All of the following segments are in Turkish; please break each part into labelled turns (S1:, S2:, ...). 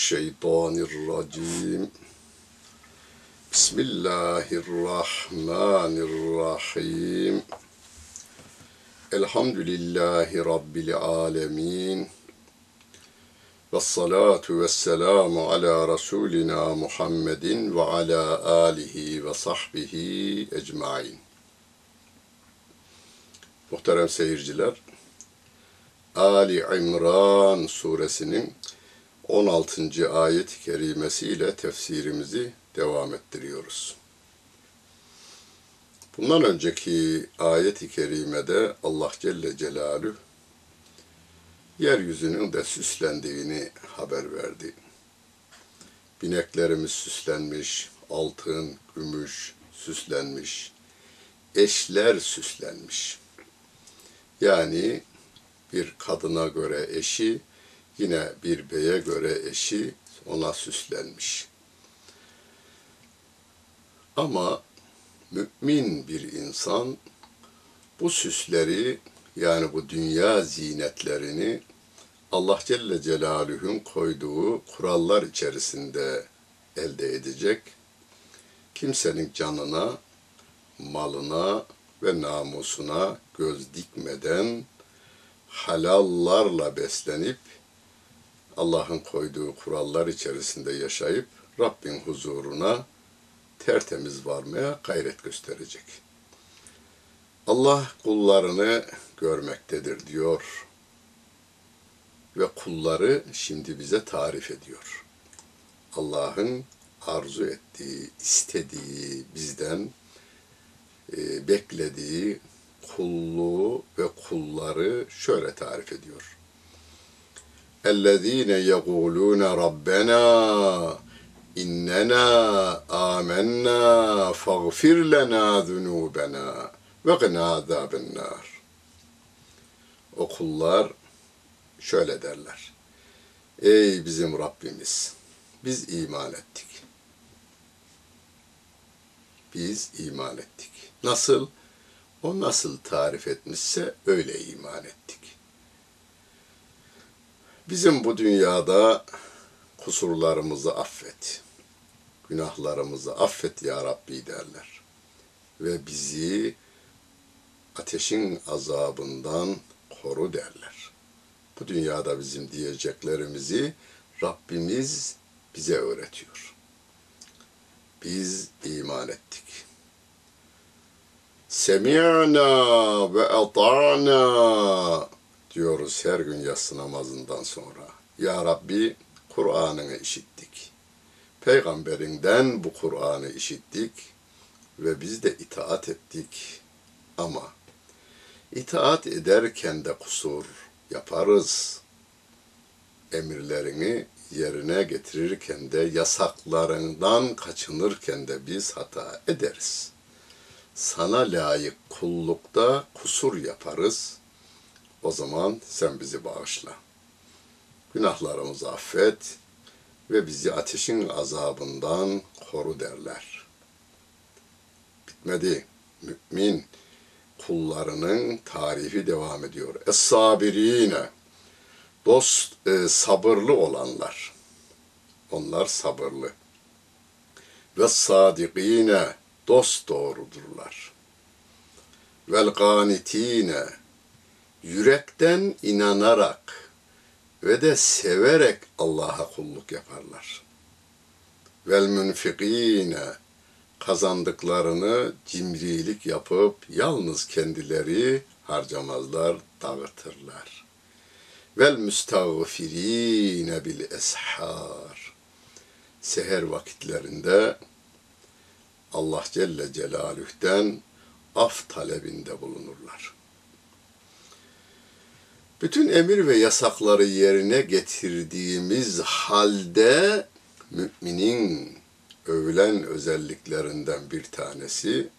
S1: بالله من الشيطان الرجيم بسم الله الرحمن الرحيم الحمد لله رب العالمين والصلاة والسلام على رسولنا محمد وعلى آله وصحبه ecmain. Muhterem seyirciler, Ali İmran suresinin 16. ayet-i kerimesiyle tefsirimizi devam ettiriyoruz. Bundan önceki ayet-i kerimede Allah Celle Celaluhu yeryüzünün de süslendiğini haber verdi. Bineklerimiz süslenmiş, altın, gümüş süslenmiş, eşler süslenmiş. Yani bir kadına göre eşi, yine bir beye göre eşi ona süslenmiş. Ama mümin bir insan bu süsleri yani bu dünya zinetlerini Allah Celle Celaluhu'nun koyduğu kurallar içerisinde elde edecek. Kimsenin canına, malına ve namusuna göz dikmeden halallarla beslenip Allah'ın koyduğu kurallar içerisinde yaşayıp Rabbin huzuruna tertemiz varmaya gayret gösterecek. Allah kullarını görmektedir diyor ve kulları şimdi bize tarif ediyor. Allah'ın arzu ettiği, istediği, bizden e, beklediği kulluğu ve kulları şöyle tarif ediyor. اَلَّذ۪ينَ يَقُولُونَ رَبَّنَا اِنَّنَا آمَنَّا فَاغْفِرْ لَنَا ذُنُوبَنَا وَقِنَا عَذَابَ النَّارِ O kullar şöyle derler. Ey bizim Rabbimiz! Biz iman ettik. Biz iman ettik. Nasıl? O nasıl tarif etmişse öyle iman ettik. Bizim bu dünyada kusurlarımızı affet. Günahlarımızı affet ya Rabbi derler. Ve bizi ateşin azabından koru derler. Bu dünyada bizim diyeceklerimizi Rabbimiz bize öğretiyor. Biz iman ettik. Semi'na ve ata'na diyoruz her gün yatsı namazından sonra. Ya Rabbi Kur'an'ını işittik. Peygamberinden bu Kur'an'ı işittik ve biz de itaat ettik. Ama itaat ederken de kusur yaparız. Emirlerini yerine getirirken de yasaklarından kaçınırken de biz hata ederiz. Sana layık kullukta kusur yaparız. O zaman sen bizi bağışla. Günahlarımızı affet ve bizi ateşin azabından koru derler. Bitmedi. Mümin kullarının tarifi devam ediyor. Es-sabirine dost e, sabırlı olanlar. Onlar sabırlı. Ve sadikine dost doğrudurlar. Vel ganitine yürekten inanarak ve de severek Allah'a kulluk yaparlar. Vel münfikine kazandıklarını cimrilik yapıp yalnız kendileri harcamazlar, dağıtırlar. Vel müstağfirine bil eshar. Seher vakitlerinde Allah Celle Celaluh'ten af talebinde bulunurlar. Bütün emir ve yasakları yerine getirdiğimiz halde müminin övülen özelliklerinden bir tanesi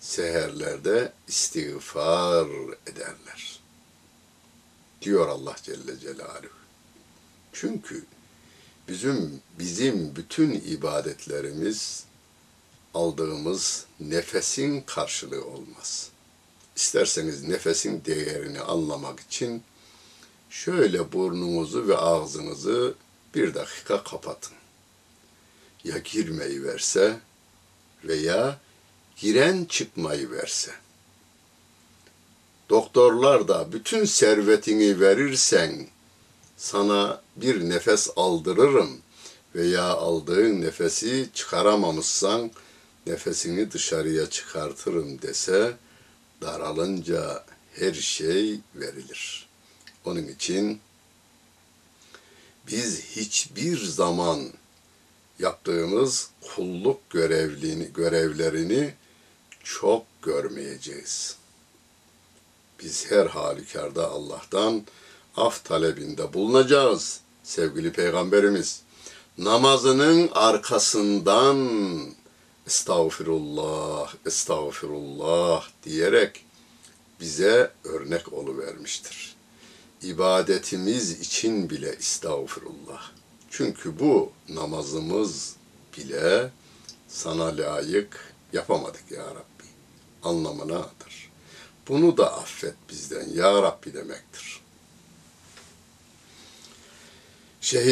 S1: seherlerde istiğfar ederler. Diyor Allah Celle Celaluhu. Çünkü bizim bizim bütün ibadetlerimiz aldığımız nefesin karşılığı olmaz. İsterseniz nefesin değerini anlamak için şöyle burnunuzu ve ağzınızı bir dakika kapatın. Ya girmeyi verse veya giren çıkmayı verse. Doktorlar da bütün servetini verirsen sana bir nefes aldırırım veya aldığın nefesi çıkaramamışsan nefesini dışarıya çıkartırım dese daralınca her şey verilir. Onun için biz hiçbir zaman yaptığımız kulluk görevliğini, görevlerini çok görmeyeceğiz. Biz her halükarda Allah'tan af talebinde bulunacağız sevgili peygamberimiz. Namazının arkasından estağfirullah, estağfirullah diyerek bize örnek vermiştir. İbadetimiz için bile estağfirullah. Çünkü bu namazımız bile sana layık yapamadık ya Rabbi anlamınadır. Bunu da affet bizden ya Rabbi demektir. La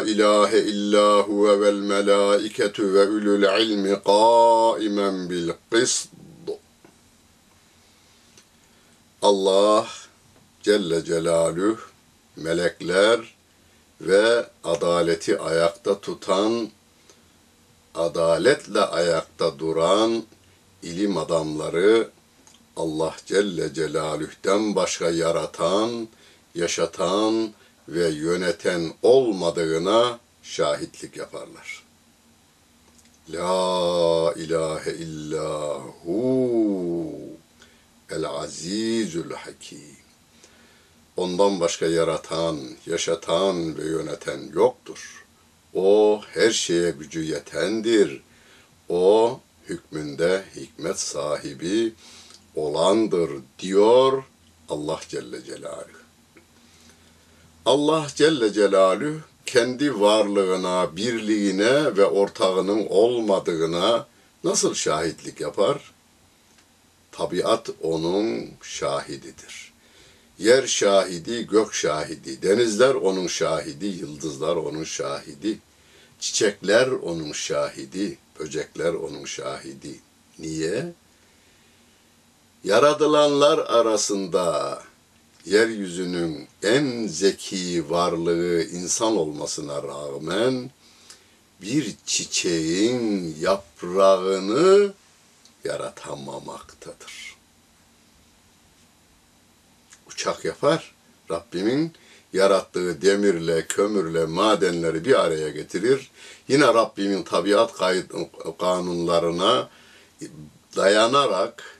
S1: ilahe illa huve vel melaiketu ve ulul ilmi qaimen bil qist. Allah Celle Celaluhu melekler ve adaleti ayakta tutan, adaletle ayakta duran ilim adamları Allah Celle Celaluh'ten başka yaratan, yaşatan ve yöneten olmadığına şahitlik yaparlar. La ilahe illahu el azizül hakim. Ondan başka yaratan, yaşatan ve yöneten yoktur. O her şeye gücü yetendir. O hükmünde hikmet sahibi olandır diyor Allah Celle Celaluhu. Allah Celle Celaluhu kendi varlığına, birliğine ve ortağının olmadığına nasıl şahitlik yapar? Tabiat onun şahididir. Yer şahidi, gök şahidi, denizler onun şahidi, yıldızlar onun şahidi, çiçekler onun şahidi, böcekler onun şahidi. Niye? Yaradılanlar arasında yeryüzünün en zeki varlığı insan olmasına rağmen bir çiçeğin yaprağını yaratamamaktadır. Uçak yapar, Rabbimin yarattığı demirle, kömürle, madenleri bir araya getirir. Yine Rabbimin tabiat kanunlarına dayanarak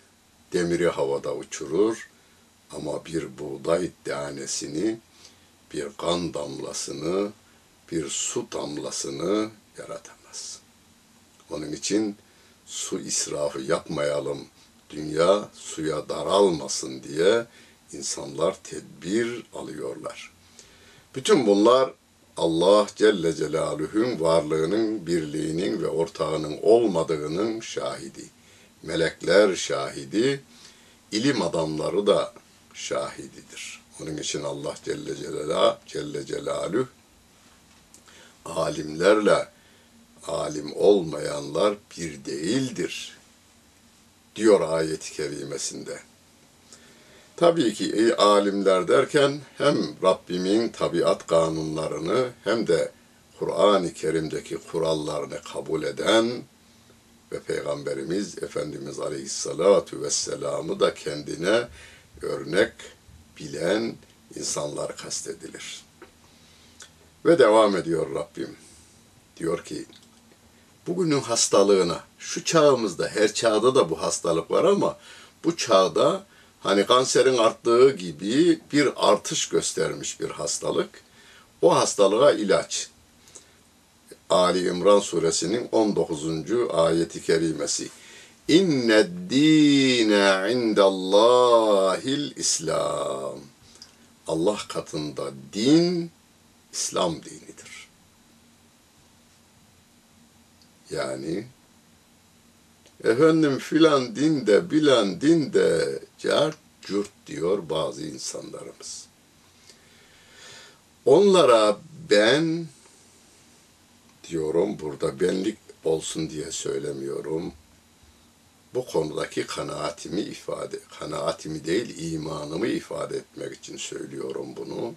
S1: demiri havada uçurur ama bir buğday tanesini, bir kan damlasını, bir su damlasını yaratamaz. Onun için su israfı yapmayalım, dünya suya daralmasın diye insanlar tedbir alıyorlar. Bütün bunlar Allah Celle Celaluhu'nun varlığının, birliğinin ve ortağının olmadığının şahidi. Melekler şahidi, ilim adamları da şahididir. Onun için Allah Celle Celaluhu, Celle Celaluhu alimlerle alim olmayanlar bir değildir diyor ayet-i kerimesinde. Tabii ki iyi alimler derken hem Rabbimin tabiat kanunlarını hem de Kur'an-ı Kerim'deki kurallarını kabul eden ve Peygamberimiz Efendimiz Aleyhisselatu Vesselam'ı da kendine örnek bilen insanlar kastedilir. Ve devam ediyor Rabbim. Diyor ki, bugünün hastalığına, şu çağımızda, her çağda da bu hastalık var ama bu çağda hani kanserin arttığı gibi bir artış göstermiş bir hastalık. O hastalığa ilaç. Ali İmran suresinin 19. ayeti kerimesi. İnne dine indallahil İslam. Allah katında din İslam dinidir. Yani efendim filan dinde bilen dinde cart cürt diyor bazı insanlarımız. Onlara ben diyorum burada benlik olsun diye söylemiyorum. Bu konudaki kanaatimi ifade, kanaatimi değil imanımı ifade etmek için söylüyorum bunu.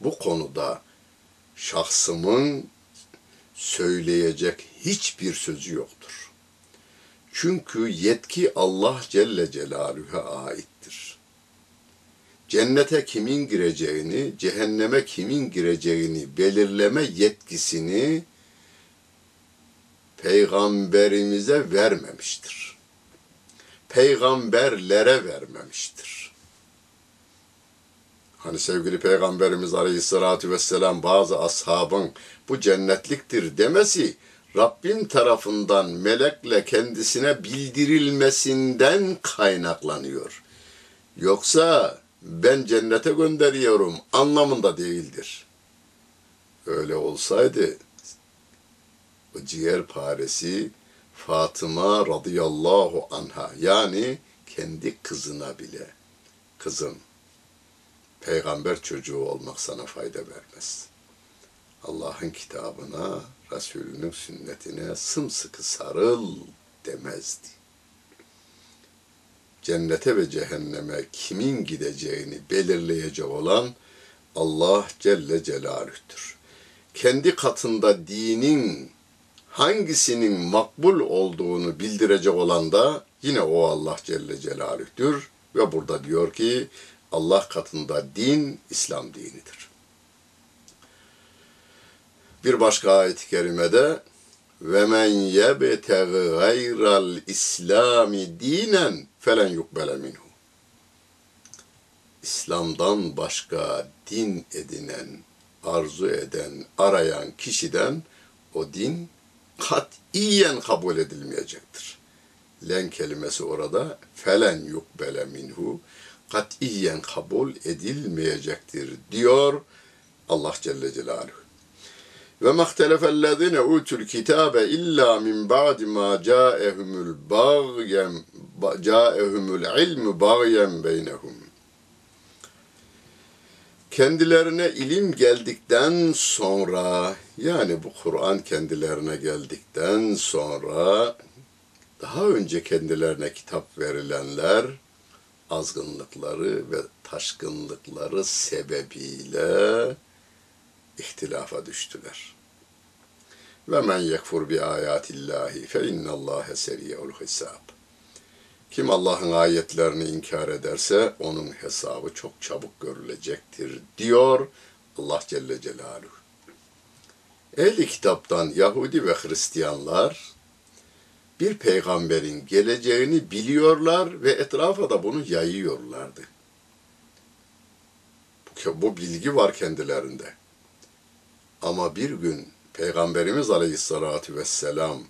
S1: Bu konuda şahsımın söyleyecek hiçbir sözü yoktur. Çünkü yetki Allah Celle Celaluhu'ya aittir. Cennete kimin gireceğini, cehenneme kimin gireceğini belirleme yetkisini peygamberimize vermemiştir. Peygamberlere vermemiştir. Hani sevgili Peygamberimiz Aleyhisselatü Vesselam bazı ashabın bu cennetliktir demesi Rabbim tarafından melekle kendisine bildirilmesinden kaynaklanıyor. Yoksa ben cennete gönderiyorum anlamında değildir. Öyle olsaydı o ciğer paresi Fatıma radıyallahu anha yani kendi kızına bile kızım peygamber çocuğu olmak sana fayda vermez. Allah'ın kitabına, Resulünün sünnetine sımsıkı sarıl demezdi. Cennete ve cehenneme kimin gideceğini belirleyecek olan Allah Celle Celaluh'tür. Kendi katında dinin hangisinin makbul olduğunu bildirecek olan da yine o Allah Celle Celaluh'tür. Ve burada diyor ki Allah katında din İslam dinidir. Bir başka ayet-i kerimede ve men yebtegi gayral İslami dinen felen yukbele minhu. İslam'dan başka din edinen, arzu eden, arayan kişiden o din katiyen kabul edilmeyecektir. Len kelimesi orada felen yukbele minhu katiyen kabul edilmeyecektir diyor Allah Celle Celaluhu. Ve mahtelefellezine utul kitabe illa min ba'di ma ca'ehumul bagyen ca'ehumul ilmu bagyen beynehum. Kendilerine ilim geldikten sonra yani bu Kur'an kendilerine geldikten sonra daha önce kendilerine kitap verilenler azgınlıkları ve taşkınlıkları sebebiyle ihtilafa düştüler. Ve men yekfur bi ayatillahi fe innallâhe seriyeul hesab. Kim Allah'ın ayetlerini inkar ederse onun hesabı çok çabuk görülecektir diyor Allah Celle Celaluhu. Ehli kitaptan Yahudi ve Hristiyanlar bir peygamberin geleceğini biliyorlar ve etrafa da bunu yayıyorlardı. Bu, bilgi var kendilerinde. Ama bir gün Peygamberimiz Aleyhisselatü Vesselam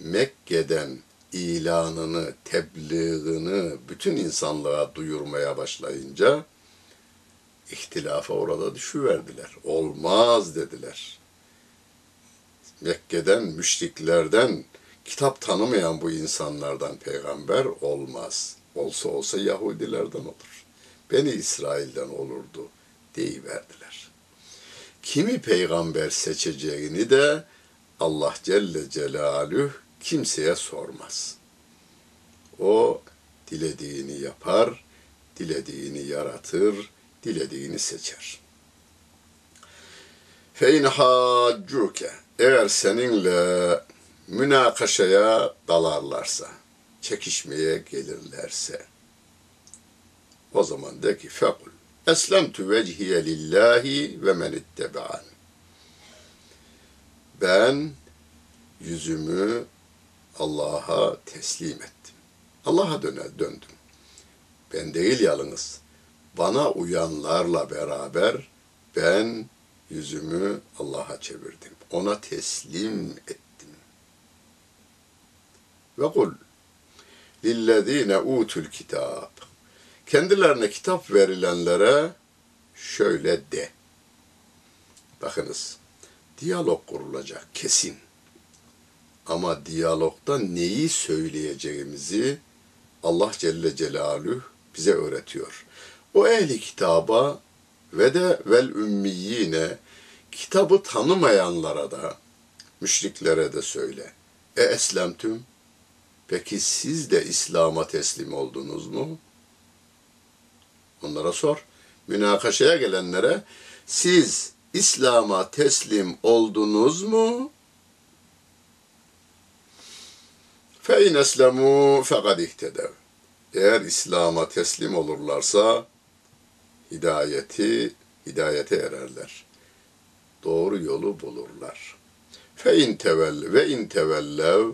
S1: Mekke'den ilanını, tebliğini bütün insanlığa duyurmaya başlayınca ihtilafa orada düşüverdiler. Olmaz dediler. Mekke'den, müşriklerden, kitap tanımayan bu insanlardan peygamber olmaz. Olsa olsa Yahudilerden olur. Beni İsrail'den olurdu deyiverdiler. Kimi peygamber seçeceğini de Allah Celle Celaluhu kimseye sormaz. O dilediğini yapar, dilediğini yaratır, dilediğini seçer. Fein haccuke eğer seninle münakaşaya dalarlarsa, çekişmeye gelirlerse o zaman de ki fekul eslemtu vecihiye lillahi ve men ittebe'an ben yüzümü Allah'a teslim ettim. Allah'a döne döndüm. Ben değil yalnız. Bana uyanlarla beraber ben yüzümü Allah'a çevirdim. Ona teslim ettim. Ve kul lillezine utul kitab. Kendilerine kitap verilenlere şöyle de. Bakınız, diyalog kurulacak kesin. Ama diyalogda neyi söyleyeceğimizi Allah Celle Celaluhu bize öğretiyor. O ehli kitaba ve de vel ümmiyine kitabı tanımayanlara da müşriklere de söyle. E eslemtüm peki siz de İslam'a teslim oldunuz mu? Onlara sor. Münakaşaya gelenlere siz İslam'a teslim oldunuz mu? Fe in eslemu fekad ihtedev. Eğer İslam'a teslim olurlarsa hidayeti hidayete ererler. Doğru yolu bulurlar. Fe in tevel ve in tevellev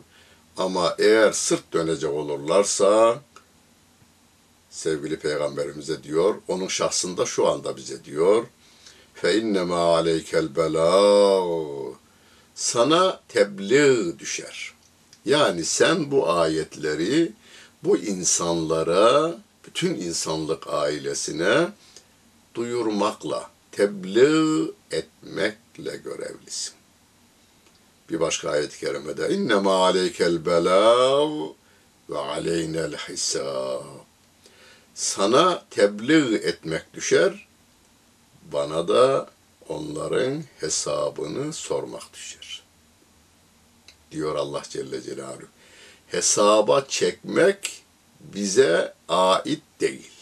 S1: ama eğer sırt dönecek olurlarsa sevgili peygamberimize diyor, onun şahsında şu anda bize diyor. Fe innema aleykel belâ. Sana tebliğ düşer. Yani sen bu ayetleri bu insanlara, bütün insanlık ailesine duyurmakla, tebliğ etmekle görevlisin. Bir başka ayet-i kerimede innema aleykel belav ve aleynel hisab. Sana tebliğ etmek düşer, bana da onların hesabını sormak düşer. Diyor Allah Celle Celaluhu. Hesaba çekmek bize ait değil.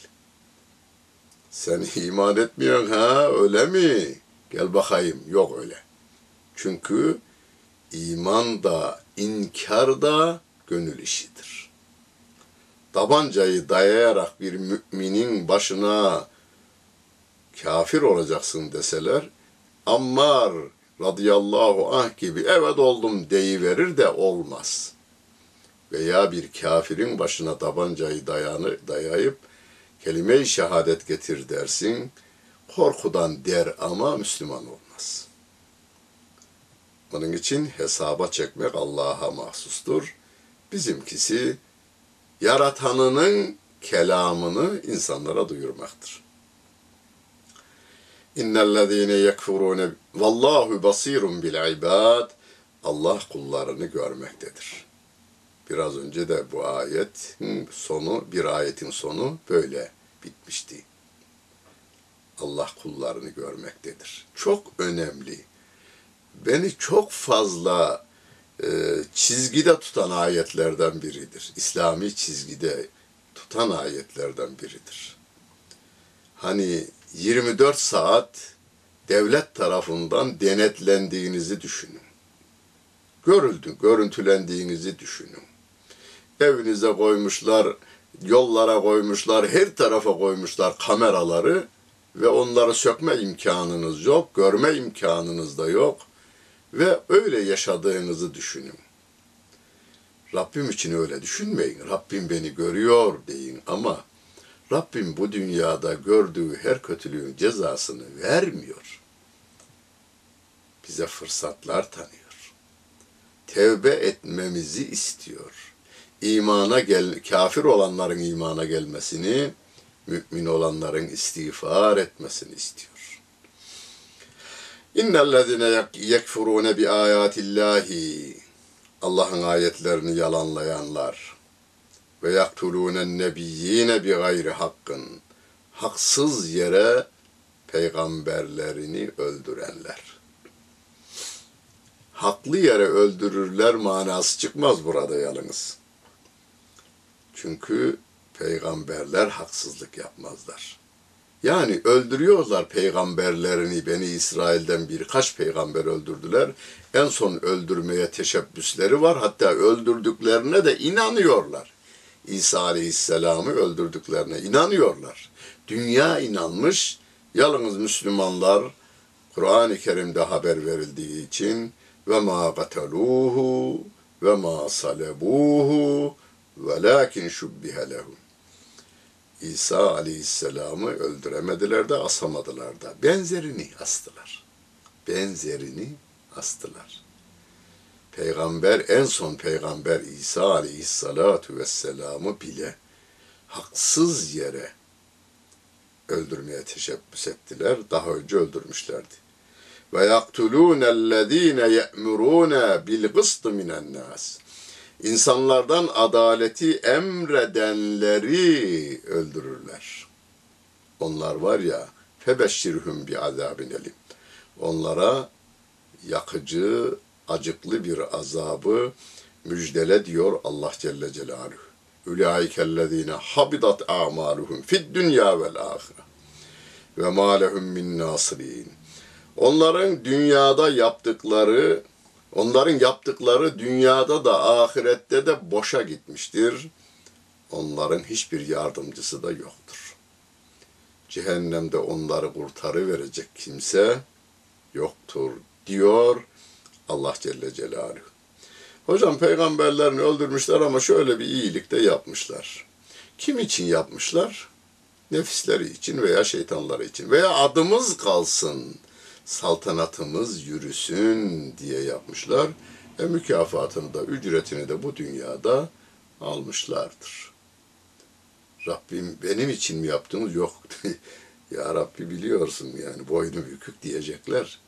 S1: Sen iman etmiyorsun ha öyle mi? Gel bakayım. Yok öyle. Çünkü iman da inkar da gönül işidir. Tabancayı dayayarak bir müminin başına kafir olacaksın deseler Ammar radıyallahu anh gibi evet oldum deyiverir de olmaz. Veya bir kafirin başına tabancayı dayanı, dayayıp kelime-i şehadet getir dersin. Korkudan der ama Müslüman olmaz. Onun için hesaba çekmek Allah'a mahsustur. Bizimkisi yaratanının kelamını insanlara duyurmaktır. İnnellezîne yekfurûne vallahu basirun bil ibad. Allah kullarını görmektedir. Biraz önce de bu ayetin sonu, bir ayetin sonu böyle bitmişti. Allah kullarını görmektedir. Çok önemli. Beni çok fazla e, çizgide tutan ayetlerden biridir. İslami çizgide tutan ayetlerden biridir. Hani 24 saat devlet tarafından denetlendiğinizi düşünün. Görüldü, görüntülendiğinizi düşünün. Evinize koymuşlar, yollara koymuşlar, her tarafa koymuşlar kameraları ve onları sökme imkanınız yok, görme imkanınız da yok ve öyle yaşadığınızı düşünün. Rabbim için öyle düşünmeyin. Rabbim beni görüyor deyin ama Rabbim bu dünyada gördüğü her kötülüğün cezasını vermiyor. Bize fırsatlar tanıyor. Tevbe etmemizi istiyor. İmana gel, kafir olanların imana gelmesini, mümin olanların istiğfar etmesini istiyor. İnnellezine yekfurune bi ayatillahi Allah'ın ayetlerini yalanlayanlar ve yaktulûnen nebiyyine bi gayri hakkın haksız yere peygamberlerini öldürenler. Haklı yere öldürürler manası çıkmaz burada yalnız. Çünkü peygamberler haksızlık yapmazlar. Yani öldürüyorlar peygamberlerini. Beni İsrail'den birkaç peygamber öldürdüler. En son öldürmeye teşebbüsleri var. Hatta öldürdüklerine de inanıyorlar. İsa Aleyhisselam'ı öldürdüklerine inanıyorlar. Dünya inanmış, yalnız Müslümanlar Kur'an-ı Kerim'de haber verildiği için ve ma qataluhu ve ma salebuhu velakin şubbihe lehum. İsa Aleyhisselam'ı öldüremediler de asamadılar da. Benzerini astılar. Benzerini astılar. Peygamber, en son peygamber İsa Aleyhisselatu Vesselam'ı bile haksız yere öldürmeye teşebbüs ettiler. Daha önce öldürmüşlerdi. Ve yaktulûne ellezîne ye'murûne bil gıst minen nas. İnsanlardan adaleti emredenleri öldürürler. Onlar var ya febeşşirhum bi azabin elim. Onlara yakıcı, acıklı bir azabı müjdele diyor Allah Celle Celaluhu. Ülaikellezine habidat a'maluhum fid dünya vel ahire ve ma lehum min nasirin. Onların dünyada yaptıkları, onların yaptıkları dünyada da ahirette de boşa gitmiştir. Onların hiçbir yardımcısı da yoktur. Cehennemde onları kurtarı verecek kimse yoktur diyor Allah Celle Celaluhu. Hocam peygamberlerini öldürmüşler ama şöyle bir iyilik de yapmışlar. Kim için yapmışlar? Nefisleri için veya şeytanları için veya adımız kalsın, saltanatımız yürüsün diye yapmışlar. E mükafatını da ücretini de bu dünyada almışlardır. Rabbim benim için mi yaptınız? Yok. ya Rabbi biliyorsun yani boynu bükük diyecekler.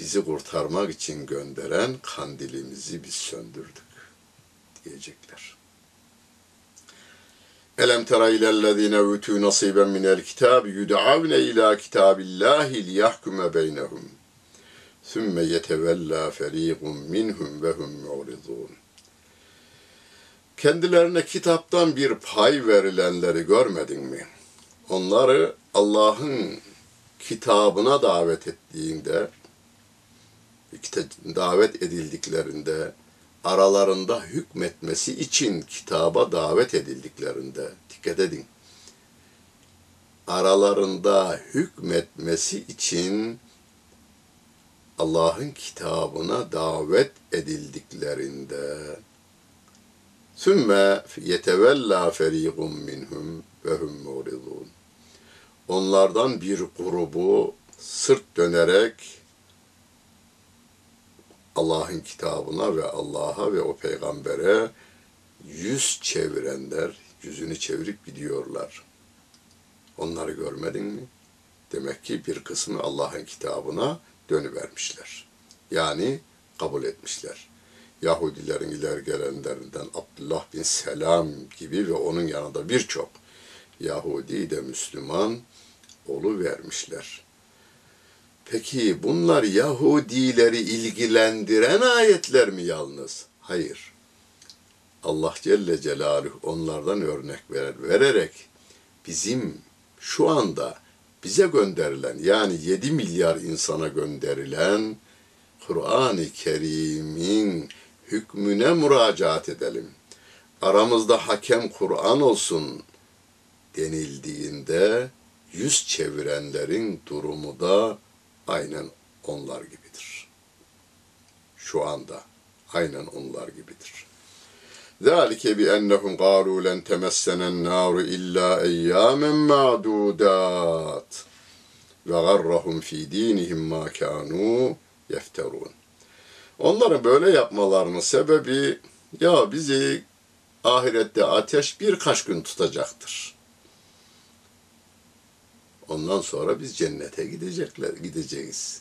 S1: Bizi kurtarmak için gönderen kandilimizi biz söndürdük diyecekler. Elem tera ilellezine utu nasiben minel kitab yud'avne ila kitabillahi liyahkume beynehum. Sümme yetevella feriqun minhum ve hum mu'ridun. Kendilerine kitaptan bir pay verilenleri görmedin mi? Onları Allah'ın kitabına davet ettiğinde, davet edildiklerinde, aralarında hükmetmesi için kitaba davet edildiklerinde, dikkat edin, aralarında hükmetmesi için Allah'ın kitabına davet edildiklerinde sümme yetevella feriqun minhum ve hum muridun. Onlardan bir grubu sırt dönerek Allah'ın kitabına ve Allah'a ve o peygambere yüz çevirenler yüzünü çevirip gidiyorlar. Onları görmedin mi? Demek ki bir kısmı Allah'ın kitabına dönüvermişler. Yani kabul etmişler. Yahudilerin ileri gelenlerinden Abdullah bin Selam gibi ve onun yanında birçok Yahudi de Müslüman olu vermişler. Peki bunlar Yahudileri ilgilendiren ayetler mi yalnız? Hayır. Allah Celle Celaluhu onlardan örnek verer, vererek bizim şu anda bize gönderilen yani 7 milyar insana gönderilen Kur'an-ı Kerim'in hükmüne müracaat edelim. Aramızda hakem Kur'an olsun denildiğinde yüz çevirenlerin durumu da aynen onlar gibidir. Şu anda aynen onlar gibidir. ذَٰلِكَ بِأَنَّهُمْ قَالُوا لَنْ تَمَسَّنَ النَّارُ إِلَّا اَيَّامًا مَعْدُودَاتٍ وَغَرَّهُمْ ف۪ي د۪ينِهِمْ مَا كَانُوا يَفْتَرُونَ Onların böyle yapmalarının sebebi ya bizi ahirette ateş birkaç gün tutacaktır. Ondan sonra biz cennete gidecekler, gideceğiz.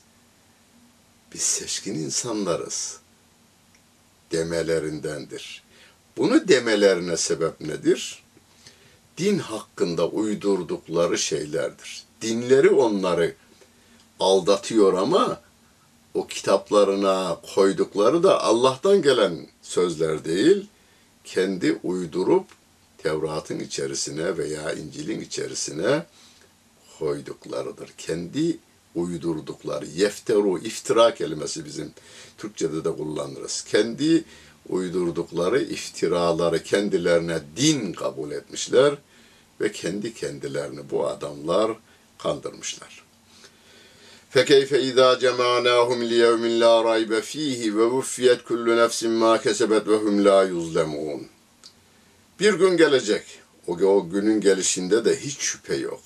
S1: Biz seçkin insanlarız demelerindendir. Bunu demelerine sebep nedir? Din hakkında uydurdukları şeylerdir. Dinleri onları aldatıyor ama o kitaplarına koydukları da Allah'tan gelen sözler değil, kendi uydurup Tevrat'ın içerisine veya İncil'in içerisine koyduklarıdır. Kendi uydurdukları, yefteru, iftira kelimesi bizim Türkçe'de de kullanırız. Kendi uydurdukları iftiraları kendilerine din kabul etmişler ve kendi kendilerini bu adamlar kandırmışlar. فَكَيْفَ اِذَا جَمَعْنَاهُمْ لِيَوْمٍ لَا رَيْبَ ف۪يهِ وَوُفِّيَتْ كُلُّ نَفْسٍ مَا كَسَبَتْ وَهُمْ لَا يُظْلَمُونَ Bir gün gelecek. O, o günün gelişinde de hiç şüphe yok.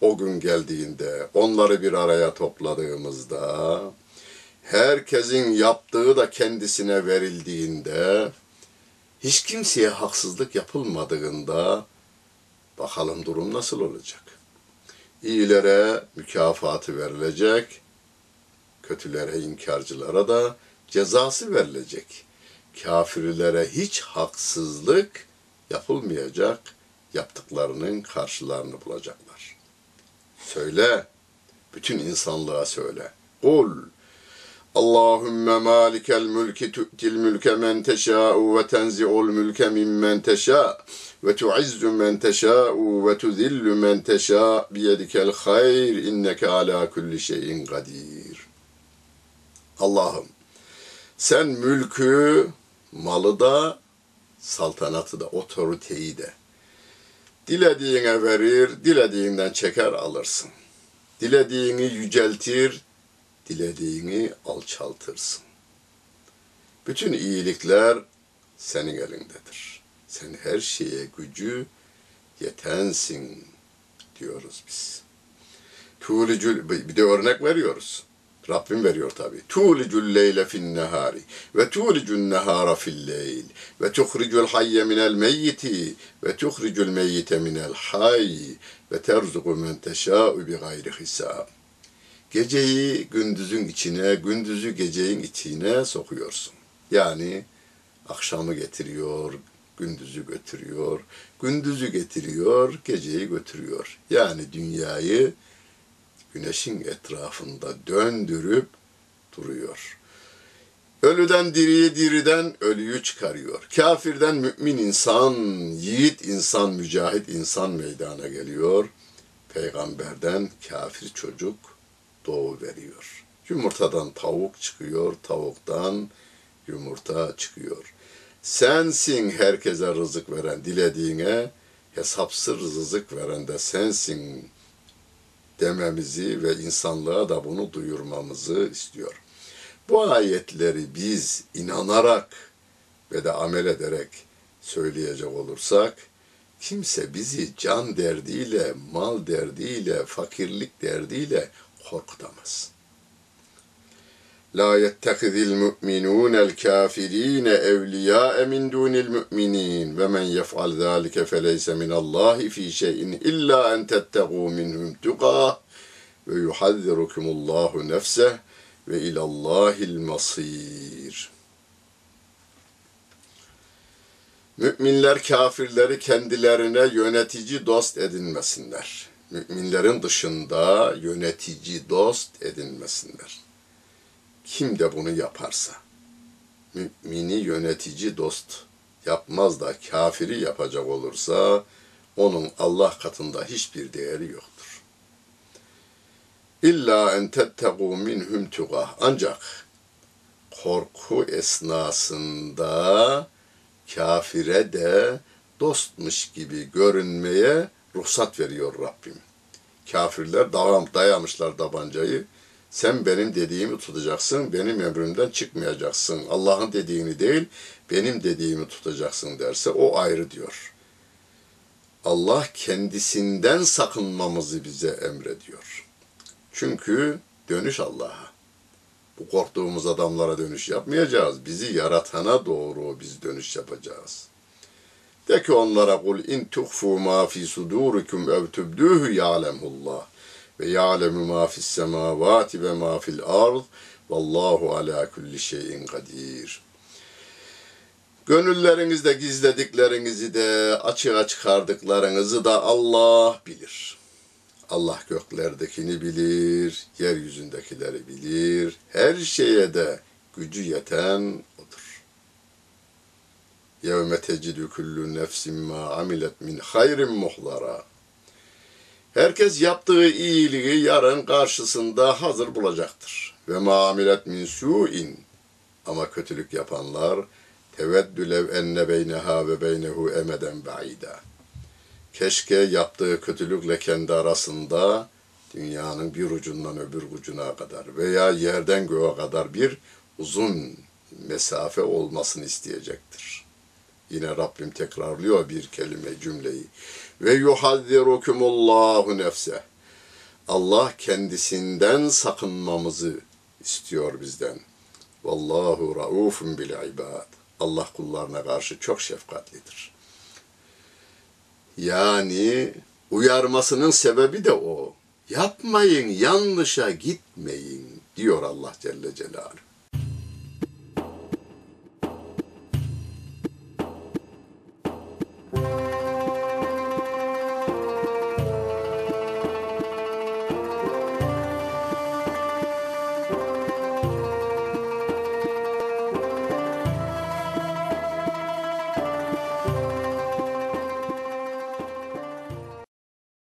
S1: O gün geldiğinde, onları bir araya topladığımızda, herkesin yaptığı da kendisine verildiğinde, hiç kimseye haksızlık yapılmadığında, bakalım durum nasıl olacak? İyilere mükafatı verilecek, kötülere, inkarcılara da cezası verilecek. kafirlere hiç haksızlık yapılmayacak, yaptıklarının karşılarını bulacaklar. Söyle, bütün insanlığa söyle. Kul, Allahümme malikel mülki tu'til mülke men teşâ'u ve tenzi'ul mülke mimmen teşâ' ve tu'izzu men teşâ'u ve tuzillu men teşâ' biyedikel hayr inneke ala kulli şeyin kadir. Allah'ım sen mülkü, malı da, saltanatı da, otoriteyi de dilediğine verir, dilediğinden çeker alırsın. Dilediğini yüceltir, dilediğini alçaltırsın. Bütün iyilikler senin elindedir. Sen her şeye gücü yetensin diyoruz biz. Tuğlicül, bir de örnek veriyoruz. Rabbim veriyor tabi. Tu'licul leyle fin nehari ve tu'licun nehara fil leyl ve tuhricul hayye minel meyyiti ve tuhricul meyyite minel hayy ve terzuku men teşâ'u bi gayri hisab. Geceyi gündüzün içine, gündüzü gecenin içine sokuyorsun. Yani akşamı getiriyor, gündüzü götürüyor, gündüzü getiriyor, geceyi götürüyor. Yani dünyayı güneşin etrafında döndürüp duruyor. Ölüden diriyi, diriden ölüyü çıkarıyor. Kafirden mümin insan, yiğit insan, mücahit insan meydana geliyor. Peygamberden kafir çocuk doğu veriyor. Yumurtadan tavuk çıkıyor, tavuktan yumurta çıkıyor. Sensin herkese rızık veren, dilediğine hesapsız rızık veren de sensin dememizi ve insanlığa da bunu duyurmamızı istiyor. Bu ayetleri biz inanarak ve de amel ederek söyleyecek olursak kimse bizi can derdiyle, mal derdiyle, fakirlik derdiyle korkutamaz. La yettehizil mu'minûnel kâfirîne evliyâe min dûnil mu'minîn ve men yef'al zâlike feleyse minallâhi fî şeyin illâ en tettegû minhum tuqâh ve yuhazzirukumullahu nefseh ve ilallâhil masîr. Müminler kafirleri kendilerine yönetici dost edinmesinler. Müminlerin dışında yönetici dost edinmesinler. Kim de bunu yaparsa, mümini yönetici dost yapmaz da kafiri yapacak olursa, onun Allah katında hiçbir değeri yoktur. İlla en tettegû minhum tugah. Ancak korku esnasında kafire de dostmuş gibi görünmeye ruhsat veriyor Rabbim. Kafirler dayamışlar tabancayı. Sen benim dediğimi tutacaksın, benim emrimden çıkmayacaksın. Allah'ın dediğini değil, benim dediğimi tutacaksın derse o ayrı diyor. Allah kendisinden sakınmamızı bize emrediyor. Çünkü dönüş Allah'a. Bu korktuğumuz adamlara dönüş yapmayacağız. Bizi yaratana doğru biz dönüş yapacağız. De ki onlara kul in tuhfu ma fi sudurikum ev tubduhu ya'lemullah ve ya'lemu ma fis semavati ve ma fil ard vallahu ala kulli şeyin kadir. Gönüllerinizde gizlediklerinizi de açığa çıkardıklarınızı da Allah bilir. Allah göklerdekini bilir, yeryüzündekileri bilir. Her şeye de gücü yeten odur. Yevme tecidü küllü nefsim ma amilet min hayrin muhlara. Herkes yaptığı iyiliği yarın karşısında hazır bulacaktır. Ve ma amilet min su'in ama kötülük yapanlar teveddü enne beyneha ve beynehu emeden ba'ida. Keşke yaptığı kötülükle kendi arasında dünyanın bir ucundan öbür ucuna kadar veya yerden göğe kadar bir uzun mesafe olmasını isteyecektir. Yine Rabbim tekrarlıyor bir kelime cümleyi. Ve yuhazzirukumullahu nefse. Allah kendisinden sakınmamızı istiyor bizden. Vallahu raufun bil ibad. Allah kullarına karşı çok şefkatlidir. Yani uyarmasının sebebi de o. Yapmayın, yanlışa gitmeyin diyor Allah Celle Celaluhu.